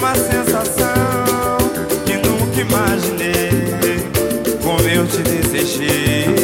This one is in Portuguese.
uma sensação que nunca imaginei. Como eu te desejei.